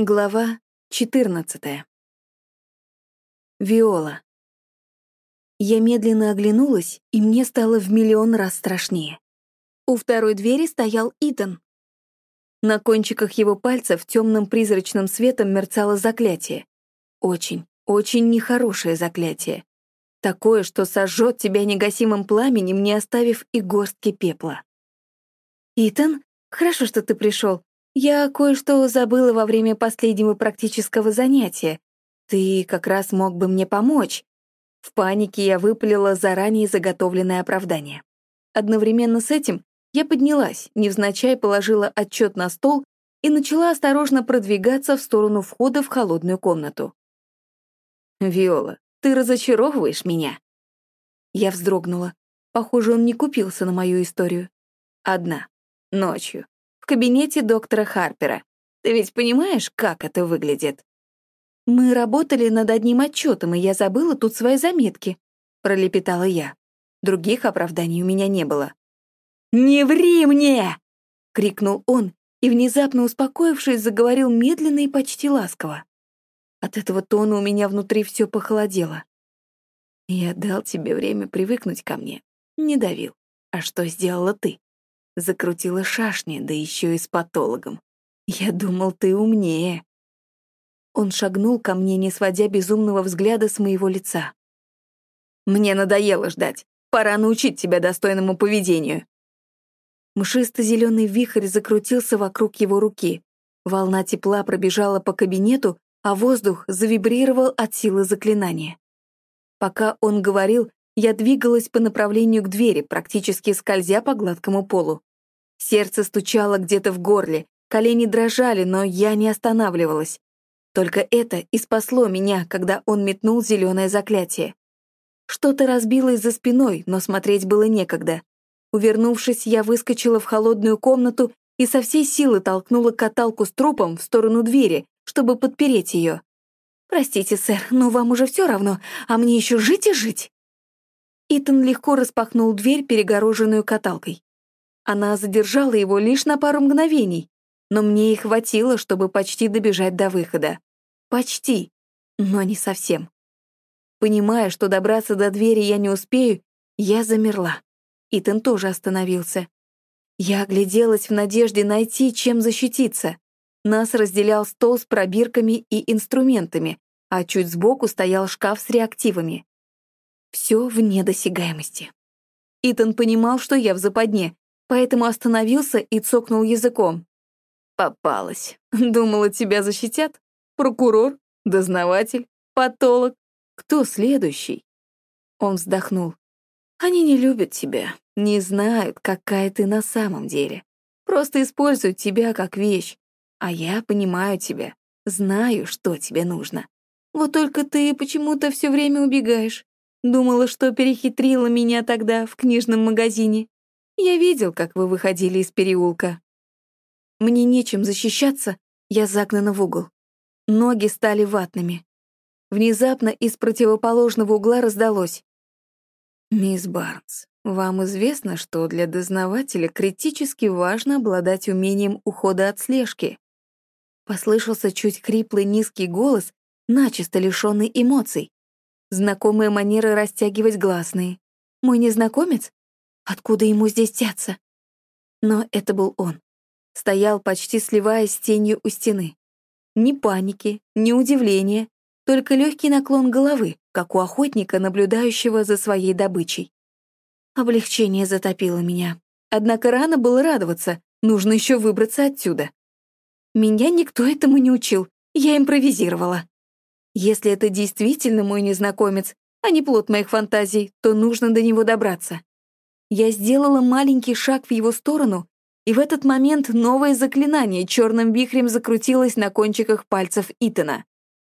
Глава 14. Виола. Я медленно оглянулась, и мне стало в миллион раз страшнее. У второй двери стоял Итан. На кончиках его пальцев темным призрачным светом мерцало заклятие. Очень, очень нехорошее заклятие. Такое, что сожжет тебя негасимым пламенем, не оставив и горстки пепла. «Итан, хорошо, что ты пришел. Я кое-что забыла во время последнего практического занятия. Ты как раз мог бы мне помочь. В панике я выпалила заранее заготовленное оправдание. Одновременно с этим я поднялась, невзначай положила отчет на стол и начала осторожно продвигаться в сторону входа в холодную комнату. «Виола, ты разочаровываешь меня?» Я вздрогнула. Похоже, он не купился на мою историю. Одна. Ночью кабинете доктора Харпера. Ты ведь понимаешь, как это выглядит?» «Мы работали над одним отчетом, и я забыла тут свои заметки», — пролепетала я. Других оправданий у меня не было. «Не ври мне!» — крикнул он, и, внезапно успокоившись, заговорил медленно и почти ласково. От этого тона у меня внутри все похолодело. «Я дал тебе время привыкнуть ко мне, не давил. А что сделала ты?» Закрутила шашни, да еще и с патологом. Я думал, ты умнее. Он шагнул ко мне, не сводя безумного взгляда с моего лица. Мне надоело ждать. Пора научить тебя достойному поведению. Мшисто-зеленый вихрь закрутился вокруг его руки. Волна тепла пробежала по кабинету, а воздух завибрировал от силы заклинания. Пока он говорил, я двигалась по направлению к двери, практически скользя по гладкому полу. Сердце стучало где-то в горле, колени дрожали, но я не останавливалась. Только это и спасло меня, когда он метнул зеленое заклятие. Что-то разбилось за спиной, но смотреть было некогда. Увернувшись, я выскочила в холодную комнату и со всей силы толкнула каталку с трупом в сторону двери, чтобы подпереть ее. «Простите, сэр, но вам уже все равно, а мне еще жить и жить». Итан легко распахнул дверь, перегороженную каталкой. Она задержала его лишь на пару мгновений, но мне и хватило, чтобы почти добежать до выхода. Почти, но не совсем. Понимая, что добраться до двери я не успею, я замерла. Итан тоже остановился. Я огляделась в надежде найти, чем защититься. Нас разделял стол с пробирками и инструментами, а чуть сбоку стоял шкаф с реактивами. Все вне досягаемости. Итан понимал, что я в западне, поэтому остановился и цокнул языком. «Попалась. Думала, тебя защитят? Прокурор? Дознаватель? Патолог? Кто следующий?» Он вздохнул. «Они не любят тебя, не знают, какая ты на самом деле. Просто используют тебя как вещь. А я понимаю тебя, знаю, что тебе нужно. Вот только ты почему-то все время убегаешь. Думала, что перехитрила меня тогда в книжном магазине. Я видел, как вы выходили из переулка. Мне нечем защищаться, я загнана в угол. Ноги стали ватными. Внезапно из противоположного угла раздалось. «Мисс Барнс, вам известно, что для дознавателя критически важно обладать умением ухода от слежки?» Послышался чуть хриплый низкий голос, начисто лишённый эмоций. Знакомая манера растягивать гласные. Мой незнакомец? Откуда ему здесь взяться? Но это был он. Стоял, почти сливаясь с тенью у стены. Ни паники, ни удивления, только легкий наклон головы, как у охотника, наблюдающего за своей добычей. Облегчение затопило меня. Однако рано было радоваться, нужно еще выбраться отсюда. Меня никто этому не учил, я импровизировала. Если это действительно мой незнакомец, а не плод моих фантазий, то нужно до него добраться. Я сделала маленький шаг в его сторону, и в этот момент новое заклинание черным вихрем закрутилось на кончиках пальцев Итана.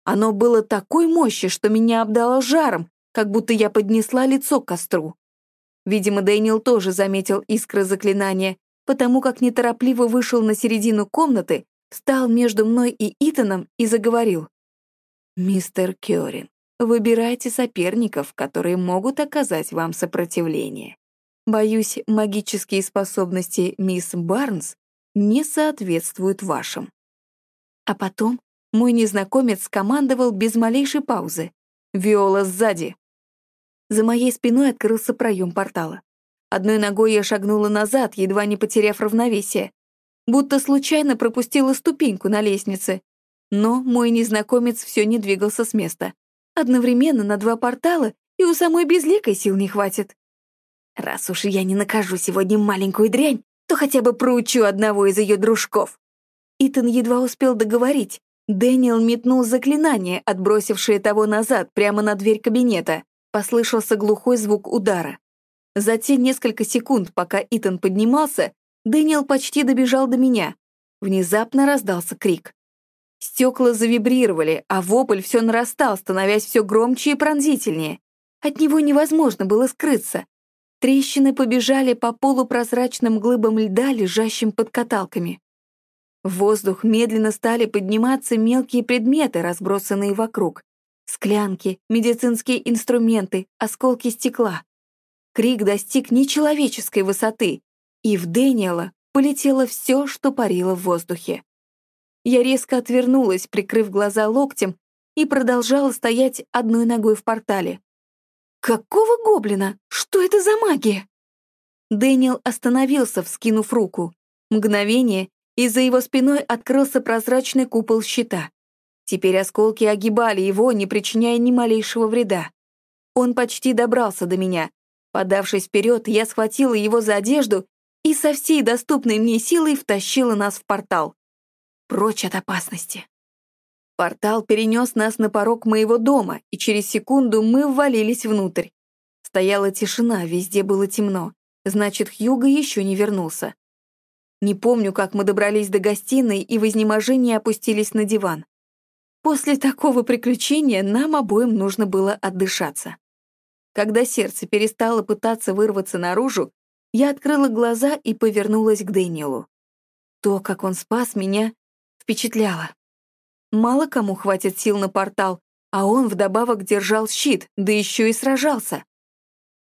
Оно было такой мощи, что меня обдало жаром, как будто я поднесла лицо к костру. Видимо, Дэниел тоже заметил искры заклинания, потому как неторопливо вышел на середину комнаты, встал между мной и Итаном и заговорил. «Мистер Кёрин, выбирайте соперников, которые могут оказать вам сопротивление. Боюсь, магические способности мисс Барнс не соответствуют вашим. А потом Мой незнакомец командовал без малейшей паузы. «Виола сзади!» За моей спиной открылся проем портала. Одной ногой я шагнула назад, едва не потеряв равновесие. Будто случайно пропустила ступеньку на лестнице. Но мой незнакомец все не двигался с места. Одновременно на два портала, и у самой безликой сил не хватит. Раз уж я не накажу сегодня маленькую дрянь, то хотя бы проучу одного из ее дружков. Итан едва успел договорить. Дэниел метнул заклинание, отбросившее того назад, прямо на дверь кабинета. Послышался глухой звук удара. За те несколько секунд, пока Итан поднимался, Дэниел почти добежал до меня. Внезапно раздался крик. Стекла завибрировали, а вопль все нарастал, становясь все громче и пронзительнее. От него невозможно было скрыться. Трещины побежали по полупрозрачным глыбам льда, лежащим под каталками. В воздух медленно стали подниматься мелкие предметы, разбросанные вокруг. Склянки, медицинские инструменты, осколки стекла. Крик достиг нечеловеческой высоты, и в Дэниела полетело все, что парило в воздухе. Я резко отвернулась, прикрыв глаза локтем, и продолжала стоять одной ногой в портале. «Какого гоблина? Что это за магия?» Дэниел остановился, вскинув руку. Мгновение, и за его спиной открылся прозрачный купол щита. Теперь осколки огибали его, не причиняя ни малейшего вреда. Он почти добрался до меня, Подавшись вперед, я схватила его за одежду и со всей доступной мне силой втащила нас в портал. Прочь от опасности. Портал перенес нас на порог моего дома, и через секунду мы ввалились внутрь. Стояла тишина, везде было темно. Значит, Хьюго еще не вернулся. Не помню, как мы добрались до гостиной и в изнеможении опустились на диван. После такого приключения нам обоим нужно было отдышаться. Когда сердце перестало пытаться вырваться наружу, я открыла глаза и повернулась к Дэниелу. То, как он спас меня, впечатляло. Мало кому хватит сил на портал, а он вдобавок держал щит, да еще и сражался.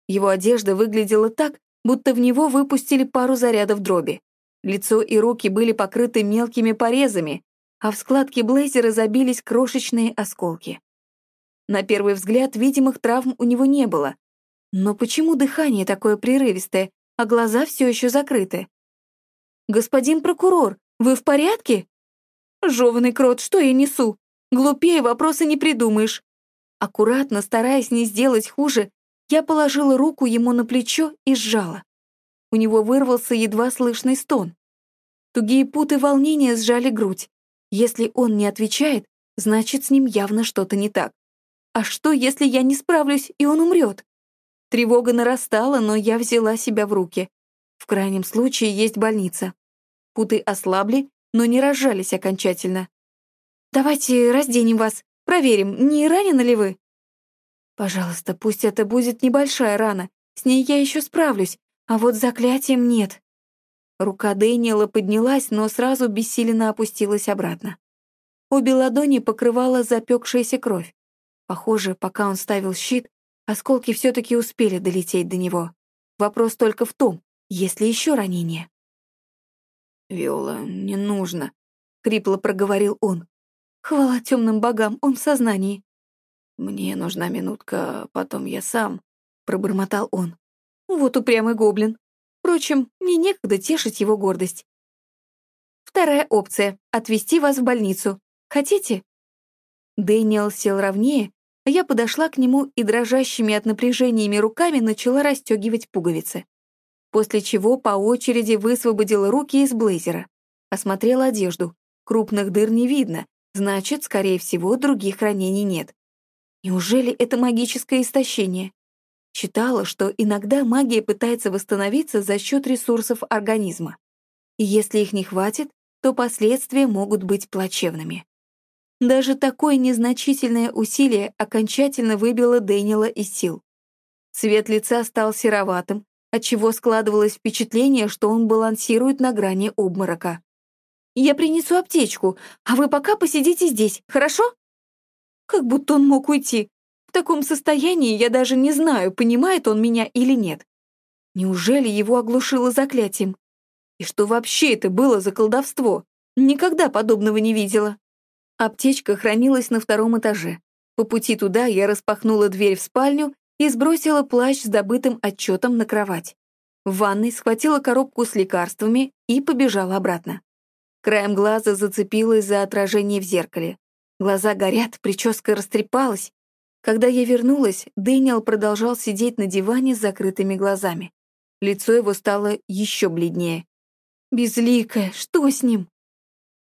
Его одежда выглядела так, будто в него выпустили пару зарядов дроби. Лицо и руки были покрыты мелкими порезами, а в складке блейзера забились крошечные осколки. На первый взгляд видимых травм у него не было. Но почему дыхание такое прерывистое, а глаза все еще закрыты? «Господин прокурор, вы в порядке?» «Жеванный крот, что я несу? Глупее вопроса не придумаешь». Аккуратно, стараясь не сделать хуже, я положила руку ему на плечо и сжала. У него вырвался едва слышный стон. Тугие путы волнения сжали грудь. Если он не отвечает, значит, с ним явно что-то не так. А что, если я не справлюсь, и он умрет? Тревога нарастала, но я взяла себя в руки. В крайнем случае есть больница. Путы ослабли, но не разжались окончательно. «Давайте разденем вас, проверим, не ранены ли вы?» «Пожалуйста, пусть это будет небольшая рана, с ней я еще справлюсь, а вот заклятием нет». Рука Дэниела поднялась, но сразу бессиленно опустилась обратно. Обе ладони покрывала запекшаяся кровь. Похоже, пока он ставил щит, осколки все-таки успели долететь до него. Вопрос только в том, есть ли еще ранение. «Виола, не нужно», — хрипло проговорил он. «Хвала темным богам, он в сознании». «Мне нужна минутка, потом я сам», — пробормотал он. «Вот упрямый гоблин. Впрочем, мне некогда тешить его гордость. Вторая опция — отвезти вас в больницу. Хотите?» Дэниел сел ровнее я подошла к нему и дрожащими от напряжениями руками начала расстегивать пуговицы. После чего по очереди высвободила руки из блейзера. Осмотрела одежду. Крупных дыр не видно, значит, скорее всего, других ранений нет. Неужели это магическое истощение? Читала, что иногда магия пытается восстановиться за счет ресурсов организма. И если их не хватит, то последствия могут быть плачевными. Даже такое незначительное усилие окончательно выбило Дэниела из сил. Цвет лица стал сероватым, отчего складывалось впечатление, что он балансирует на грани обморока. «Я принесу аптечку, а вы пока посидите здесь, хорошо?» Как будто он мог уйти. В таком состоянии я даже не знаю, понимает он меня или нет. Неужели его оглушило заклятием? И что вообще это было за колдовство? Никогда подобного не видела. Аптечка хранилась на втором этаже. По пути туда я распахнула дверь в спальню и сбросила плащ с добытым отчетом на кровать. В ванной схватила коробку с лекарствами и побежала обратно. Краем глаза зацепилась за отражение в зеркале. Глаза горят, прическа растрепалась. Когда я вернулась, Дэниел продолжал сидеть на диване с закрытыми глазами. Лицо его стало еще бледнее. «Безликое, что с ним?»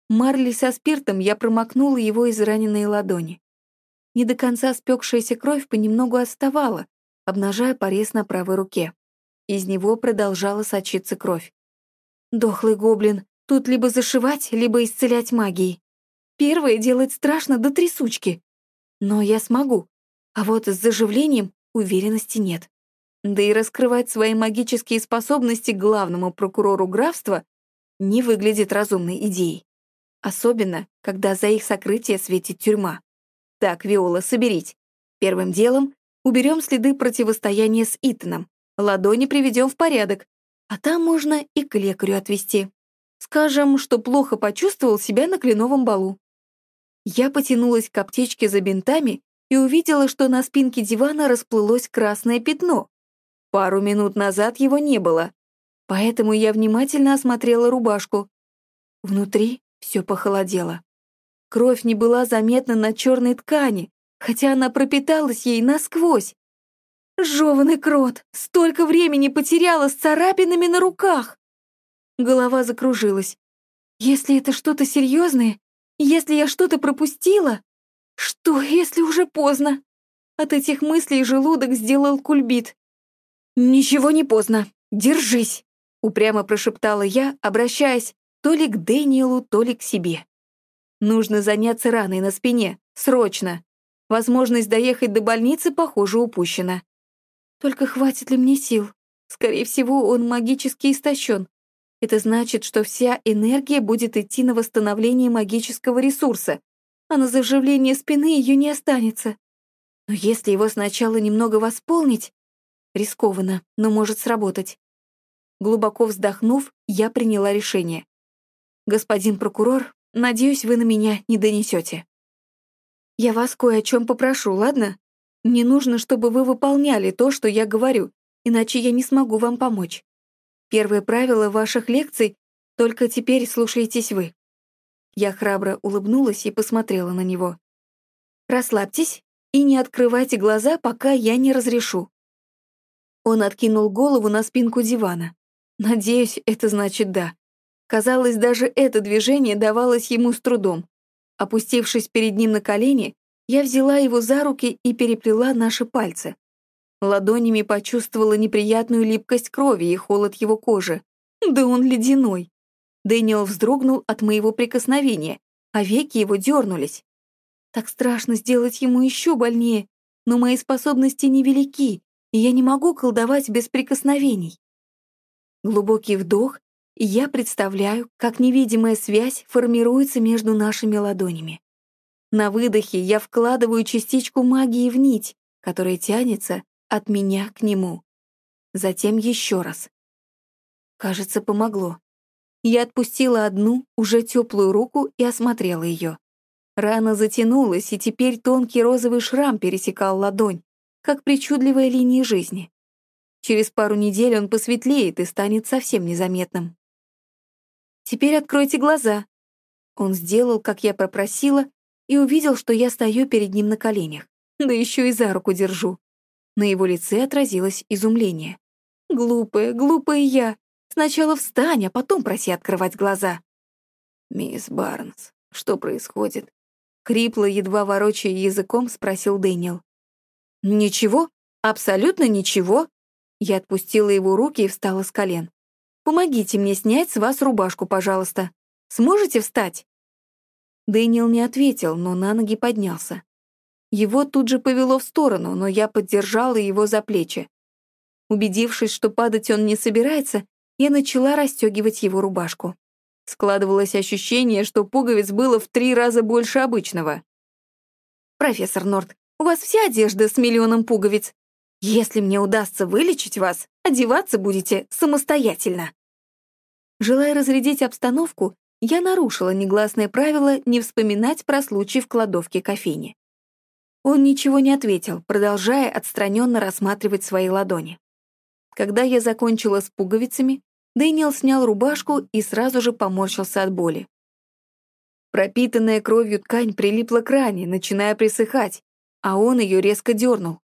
Марли со спиртом я промокнула его израненные ладони. Не до конца спекшаяся кровь понемногу отставала, обнажая порез на правой руке. Из него продолжала сочиться кровь. Дохлый гоблин, тут либо зашивать, либо исцелять магией. Первое делать страшно до трясучки. Но я смогу. А вот с заживлением уверенности нет. Да и раскрывать свои магические способности главному прокурору графства не выглядит разумной идеей. Особенно, когда за их сокрытие светит тюрьма. Так, Виола, соберись. Первым делом уберем следы противостояния с Итаном, ладони приведем в порядок, а там можно и к лекарю отвезти. Скажем, что плохо почувствовал себя на кленовом балу. Я потянулась к аптечке за бинтами и увидела, что на спинке дивана расплылось красное пятно. Пару минут назад его не было, поэтому я внимательно осмотрела рубашку. Внутри все похолодело. Кровь не была заметна на черной ткани, хотя она пропиталась ей насквозь. Жеванный крот! Столько времени потеряла с царапинами на руках! Голова закружилась. Если это что-то серьезное, если я что-то пропустила, что, если уже поздно? От этих мыслей желудок сделал кульбит. «Ничего не поздно. Держись!» — упрямо прошептала я, обращаясь то ли к Дэниелу, то ли к себе. Нужно заняться раной на спине, срочно. Возможность доехать до больницы, похоже, упущена. Только хватит ли мне сил? Скорее всего, он магически истощен. Это значит, что вся энергия будет идти на восстановление магического ресурса, а на заживление спины ее не останется. Но если его сначала немного восполнить... Рискованно, но может сработать. Глубоко вздохнув, я приняла решение. «Господин прокурор, надеюсь, вы на меня не донесете. Я вас кое о чем попрошу, ладно? Мне нужно, чтобы вы выполняли то, что я говорю, иначе я не смогу вам помочь. Первое правило ваших лекций — только теперь слушаетесь вы». Я храбро улыбнулась и посмотрела на него. «Расслабьтесь и не открывайте глаза, пока я не разрешу». Он откинул голову на спинку дивана. Надеюсь, это значит «да». Казалось, даже это движение давалось ему с трудом. Опустившись перед ним на колени, я взяла его за руки и переплела наши пальцы. Ладонями почувствовала неприятную липкость крови и холод его кожи. Да он ледяной. Дэниел вздрогнул от моего прикосновения, а веки его дернулись. Так страшно сделать ему еще больнее, но мои способности невелики, и я не могу колдовать без прикосновений. Глубокий вдох и я представляю, как невидимая связь формируется между нашими ладонями. На выдохе я вкладываю частичку магии в нить, которая тянется от меня к нему. Затем еще раз. Кажется, помогло. Я отпустила одну, уже теплую руку и осмотрела ее. Рана затянулась, и теперь тонкий розовый шрам пересекал ладонь, как причудливая линия жизни. Через пару недель он посветлеет и станет совсем незаметным. Теперь откройте глаза». Он сделал, как я попросила, и увидел, что я стою перед ним на коленях, да еще и за руку держу. На его лице отразилось изумление. «Глупая, глупая я. Сначала встань, а потом проси открывать глаза». «Мисс Барнс, что происходит?» Крипло, едва ворочая языком, спросил Дэниел. «Ничего, абсолютно ничего». Я отпустила его руки и встала с колен. Помогите мне снять с вас рубашку, пожалуйста. Сможете встать?» Дэниел не ответил, но на ноги поднялся. Его тут же повело в сторону, но я поддержала его за плечи. Убедившись, что падать он не собирается, я начала расстегивать его рубашку. Складывалось ощущение, что пуговиц было в три раза больше обычного. «Профессор Норт, у вас вся одежда с миллионом пуговиц. Если мне удастся вылечить вас, одеваться будете самостоятельно». Желая разрядить обстановку, я нарушила негласное правило не вспоминать про случай в кладовке кофейни. Он ничего не ответил, продолжая отстраненно рассматривать свои ладони. Когда я закончила с пуговицами, Дэниел снял рубашку и сразу же поморщился от боли. Пропитанная кровью ткань прилипла к ране, начиная присыхать, а он ее резко дернул.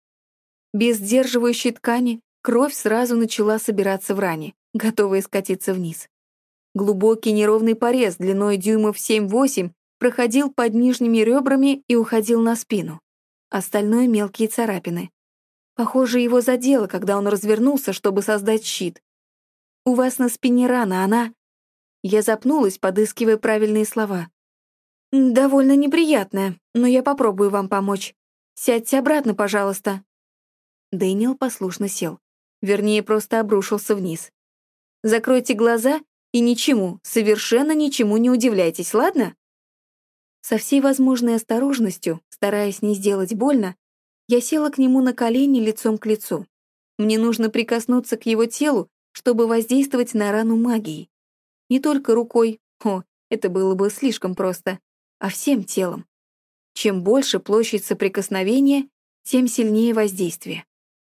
Без сдерживающей ткани кровь сразу начала собираться в ране, готовая скатиться вниз. Глубокий неровный порез длиной дюймов 7-8 проходил под нижними ребрами и уходил на спину. Остальное — мелкие царапины. Похоже, его задело, когда он развернулся, чтобы создать щит. «У вас на спине рана, она...» Я запнулась, подыскивая правильные слова. «Довольно неприятная, но я попробую вам помочь. Сядьте обратно, пожалуйста». Дэниел послушно сел. Вернее, просто обрушился вниз. «Закройте глаза и ничему, совершенно ничему не удивляйтесь, ладно?» Со всей возможной осторожностью, стараясь не сделать больно, я села к нему на колени лицом к лицу. Мне нужно прикоснуться к его телу, чтобы воздействовать на рану магией. Не только рукой, о, это было бы слишком просто, а всем телом. Чем больше площадь соприкосновения, тем сильнее воздействие.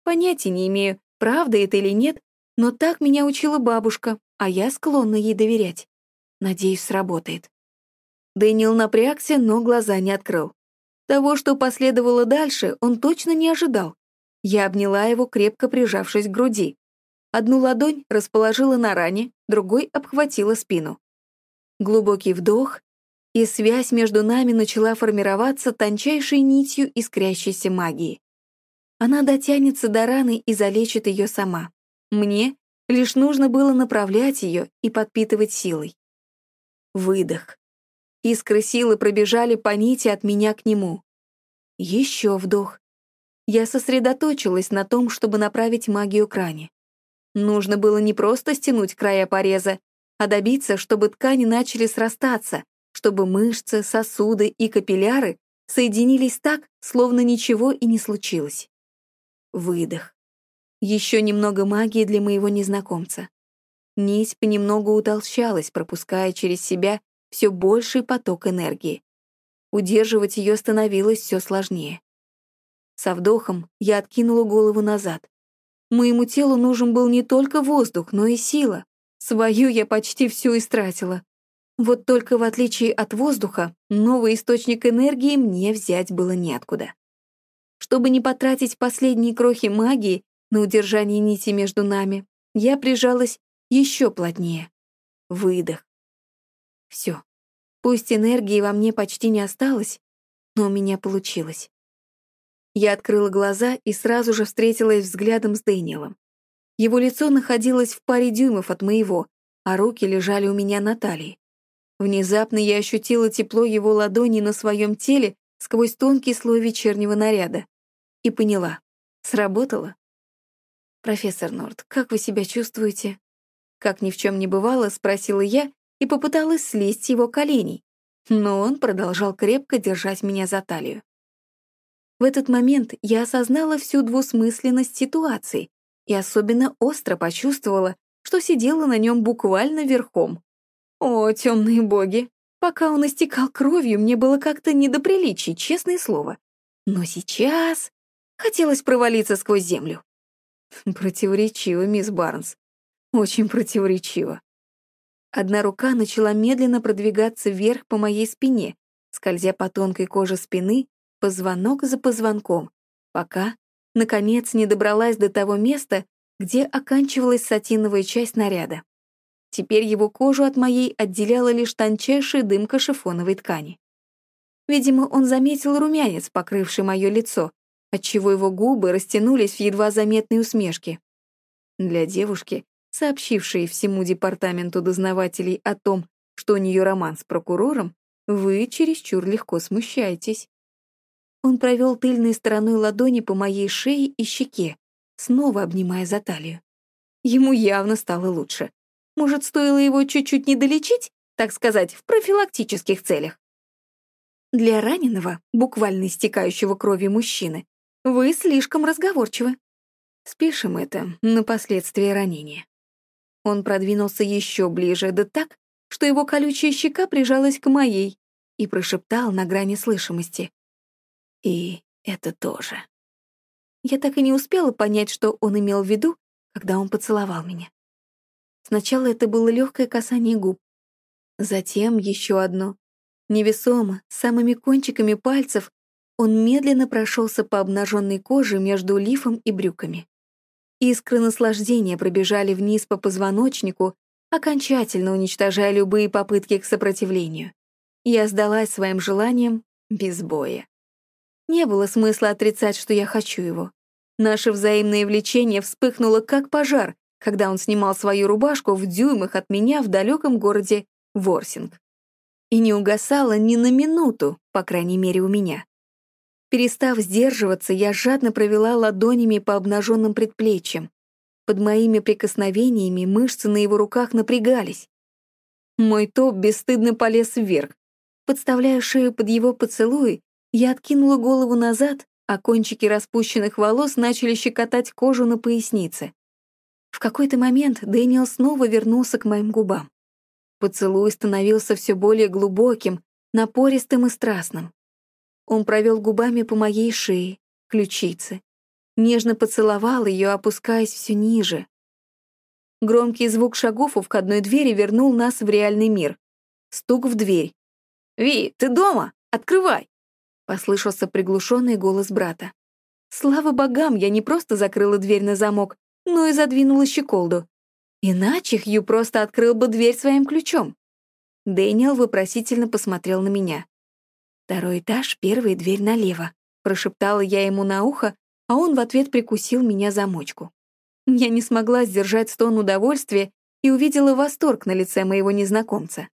Понятия не имею, правда это или нет, но так меня учила бабушка, а я склонна ей доверять. Надеюсь, сработает. Дэниел напрягся, но глаза не открыл. Того, что последовало дальше, он точно не ожидал. Я обняла его, крепко прижавшись к груди. Одну ладонь расположила на ране, другой обхватила спину. Глубокий вдох, и связь между нами начала формироваться тончайшей нитью искрящейся магии. Она дотянется до раны и залечит ее сама. Мне лишь нужно было направлять ее и подпитывать силой. Выдох. Искры силы пробежали по нити от меня к нему. Еще вдох. Я сосредоточилась на том, чтобы направить магию к ране. Нужно было не просто стянуть края пореза, а добиться, чтобы ткани начали срастаться, чтобы мышцы, сосуды и капилляры соединились так, словно ничего и не случилось. Выдох. Еще немного магии для моего незнакомца. Нить понемногу утолщалась, пропуская через себя все больший поток энергии. Удерживать ее становилось все сложнее. Со вдохом я откинула голову назад. Моему телу нужен был не только воздух, но и сила. Свою я почти всю истратила. Вот только в отличие от воздуха, новый источник энергии мне взять было неоткуда. Чтобы не потратить последние крохи магии на удержание нити между нами, я прижалась еще плотнее. Выдох. Все. Пусть энергии во мне почти не осталось, но у меня получилось. Я открыла глаза и сразу же встретилась взглядом с Дэниелом. Его лицо находилось в паре дюймов от моего, а руки лежали у меня на талии. Внезапно я ощутила тепло его ладони на своем теле сквозь тонкий слой вечернего наряда. И поняла. Сработало. «Профессор Норт, как вы себя чувствуете?» Как ни в чем не бывало, спросила я и попыталась слезть с его коленей. Но он продолжал крепко держать меня за талию. В этот момент я осознала всю двусмысленность ситуации и особенно остро почувствовала, что сидела на нем буквально верхом. О, темные боги! Пока он истекал кровью, мне было как-то не до приличий, честное слово. Но сейчас хотелось провалиться сквозь землю. Противоречиво, мисс Барнс. Очень противоречиво. Одна рука начала медленно продвигаться вверх по моей спине, скользя по тонкой коже спины, позвонок за позвонком, пока, наконец, не добралась до того места, где оканчивалась сатиновая часть наряда. Теперь его кожу от моей отделяла лишь тончайшая дымка шифоновой ткани. Видимо, он заметил румянец, покрывший мое лицо, отчего его губы растянулись в едва заметной усмешке. Для девушки, сообщившей всему департаменту дознавателей о том, что у нее роман с прокурором, вы чересчур легко смущаетесь. Он провел тыльной стороной ладони по моей шее и щеке, снова обнимая за талию. Ему явно стало лучше. Может, стоило его чуть-чуть не долечить, так сказать, в профилактических целях? Для раненого, буквально истекающего крови мужчины, вы слишком разговорчивы. Спишем это на последствия ранения. Он продвинулся еще ближе, да так, что его колючая щека прижалась к моей, и прошептал на грани слышимости. «И это тоже». Я так и не успела понять, что он имел в виду, когда он поцеловал меня. Сначала это было легкое касание губ, затем еще одно. Невесомо, самыми кончиками пальцев, он медленно прошелся по обнаженной коже между лифом и брюками. Искры наслаждения пробежали вниз по позвоночнику, окончательно уничтожая любые попытки к сопротивлению. Я сдалась своим желаниям без боя. Не было смысла отрицать, что я хочу его. Наше взаимное влечение вспыхнуло как пожар, когда он снимал свою рубашку в дюймах от меня в далеком городе Ворсинг. И не угасало ни на минуту, по крайней мере, у меня. Перестав сдерживаться, я жадно провела ладонями по обнаженным предплечьям. Под моими прикосновениями мышцы на его руках напрягались. Мой топ бесстыдно полез вверх. Подставляя шею под его поцелуй, я откинула голову назад, а кончики распущенных волос начали щекотать кожу на пояснице. В какой-то момент Дэниел снова вернулся к моим губам. Поцелуй становился все более глубоким, напористым и страстным. Он провел губами по моей шее, ключице. Нежно поцеловал ее, опускаясь все ниже. Громкий звук шагов у входной двери вернул нас в реальный мир. Стук в дверь. «Ви, ты дома? Открывай!» Послышался приглушенный голос брата. Слава богам, я не просто закрыла дверь на замок, но и задвинула щеколду. Иначе Хью просто открыл бы дверь своим ключом. Дэниел вопросительно посмотрел на меня. «Второй этаж, первая дверь налево», — прошептала я ему на ухо, а он в ответ прикусил меня за мочку. Я не смогла сдержать стон удовольствия и увидела восторг на лице моего незнакомца.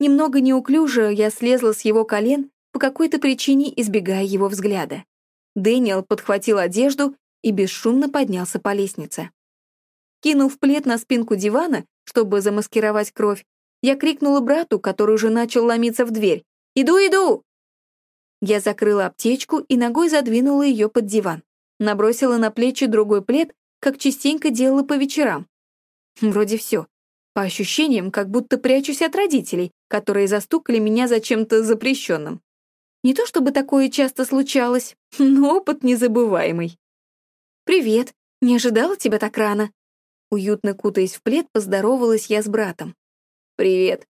Немного неуклюже я слезла с его колен, по какой-то причине избегая его взгляда. Дэниел подхватил одежду и бесшумно поднялся по лестнице. Кинув плед на спинку дивана, чтобы замаскировать кровь, я крикнула брату, который уже начал ломиться в дверь. «Иду, иду!» Я закрыла аптечку и ногой задвинула ее под диван. Набросила на плечи другой плед, как частенько делала по вечерам. Вроде все. По ощущениям, как будто прячусь от родителей, которые застукали меня за чем-то запрещенным. Не то чтобы такое часто случалось, но опыт незабываемый. «Привет, не ожидала тебя так рано?» Уютно кутаясь в плед, поздоровалась я с братом. «Привет.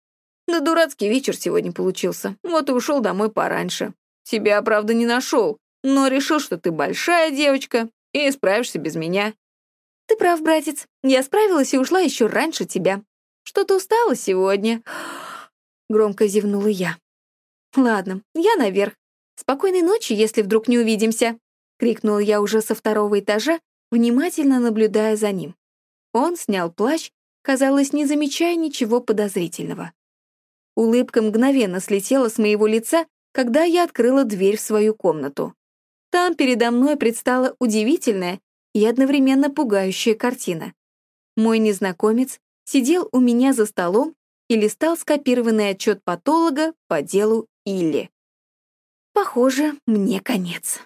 Да дурацкий вечер сегодня получился, вот и ушел домой пораньше. Тебя, правда, не нашел, но решил, что ты большая девочка и справишься без меня». «Ты прав, братец. Я справилась и ушла еще раньше тебя. Что-то устала сегодня». Громко зевнула я. «Ладно, я наверх. Спокойной ночи, если вдруг не увидимся», — крикнула я уже со второго этажа, внимательно наблюдая за ним. Он снял плащ, казалось, не замечая ничего подозрительного. Улыбка мгновенно слетела с моего лица, когда я открыла дверь в свою комнату. Там передо мной предстала удивительная и одновременно пугающая картина. Мой незнакомец сидел у меня за столом и листал скопированный отчет патолога по делу Илли. Похоже, мне конец.